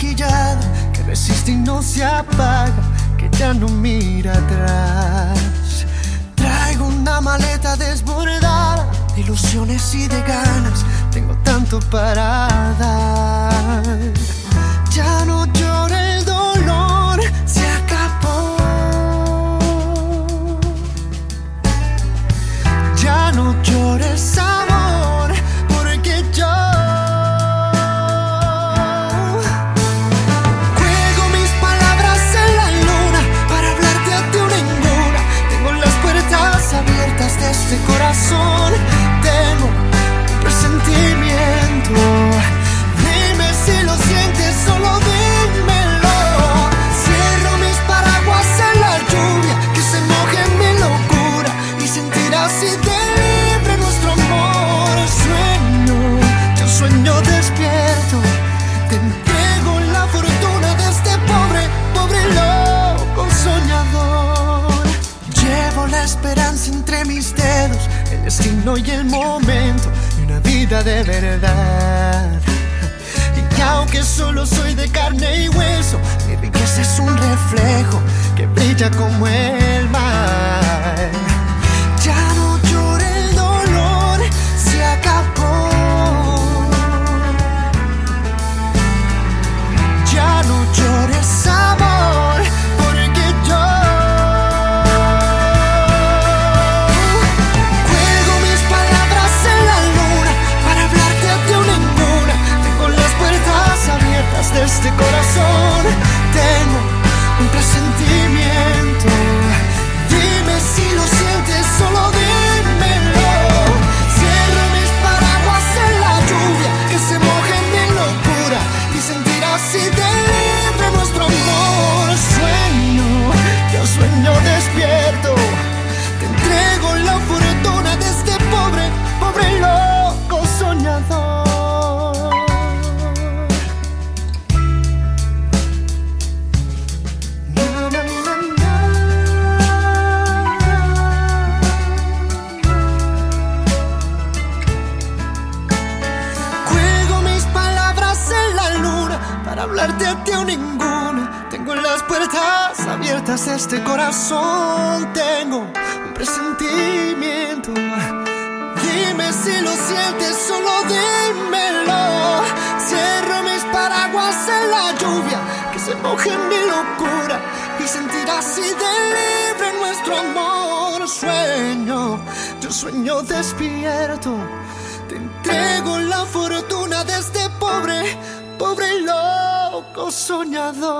que resiste y no se apaga, que ya no mira atrás. Traigo una maleta desbordada de ilusiones y de ganas, tengo tanto para dar. Ya este corazón. Tengo presentimiento. Dime si lo sientes, solo dímelo. Cierro mis paraguas en la lluvia, que se moje mi locura y sentir así de el destino y el momento de una vida de verdad. Y aunque solo soy de carne y hueso, mi riqueza es un reflejo que brilla como el mar. Este corazón. Tengo un presentimiento. Dime si lo sientes, solo dímelo. Cierro mis paraguas en la lluvia, que se moje mi locura y sentir así de para hablarte a ti o ninguna. Tengo las puertas abiertas este corazón. Tengo un presentimiento. Dime si lo sientes, solo dímelo. Cierro mis paraguas en la lluvia, que se moje mi locura y sentir así de libre nuestro amor. Sueño, yo sueño despierto. Te entrego la fortuna de este pobre, pobre loco soñador.